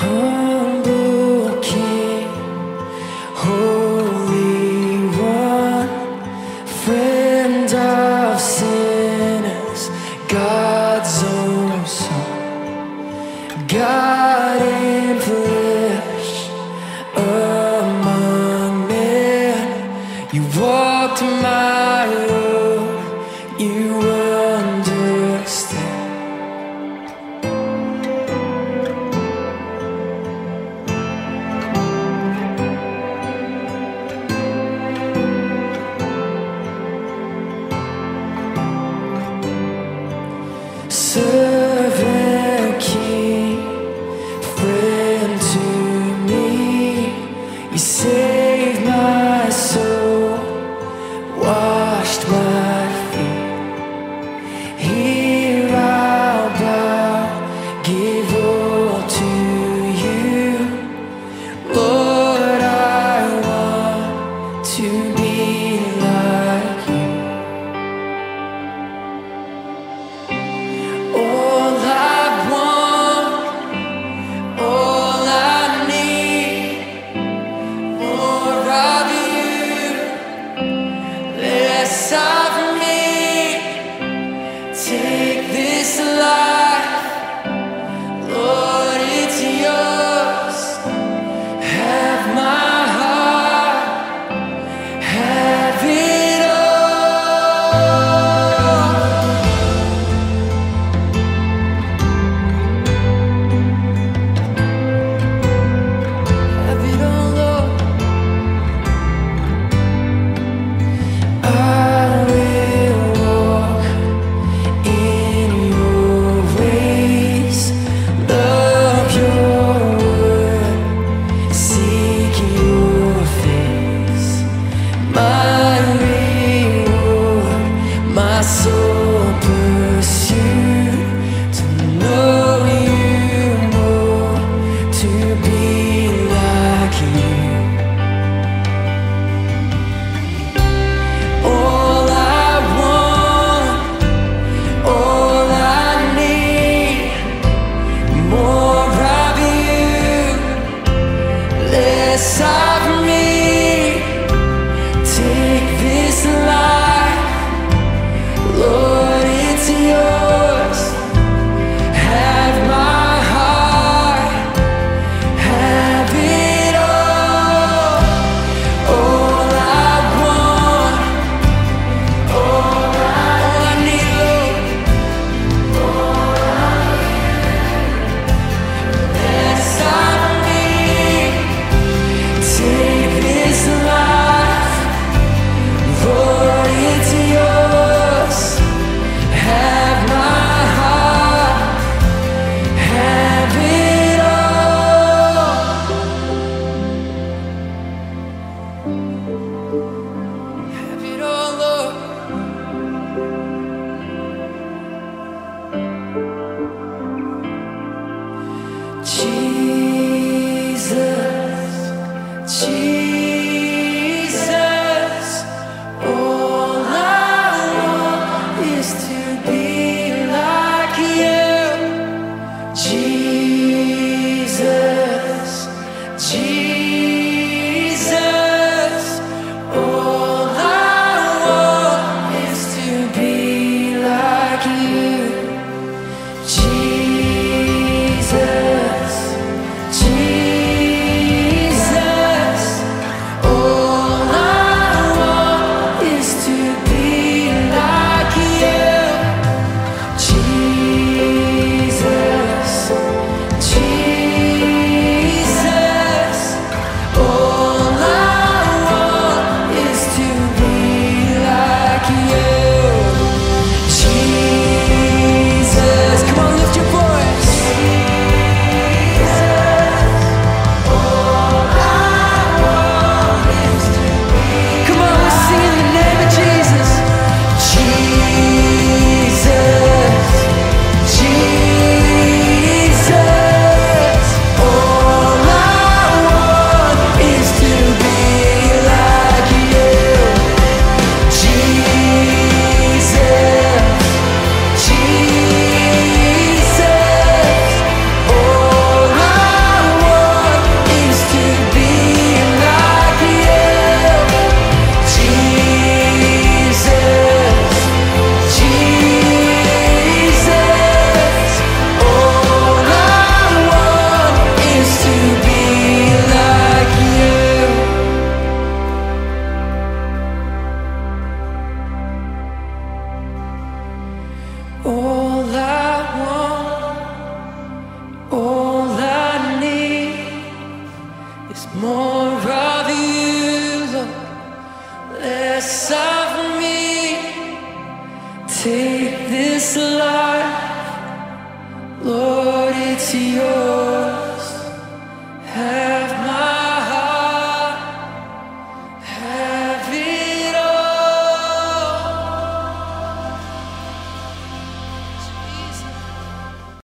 humble King, Holy One, Friend of sinners, God's own Son, God in among men. You walked my road, you were. More of you, less of me. Take this life, Lord, it's yours.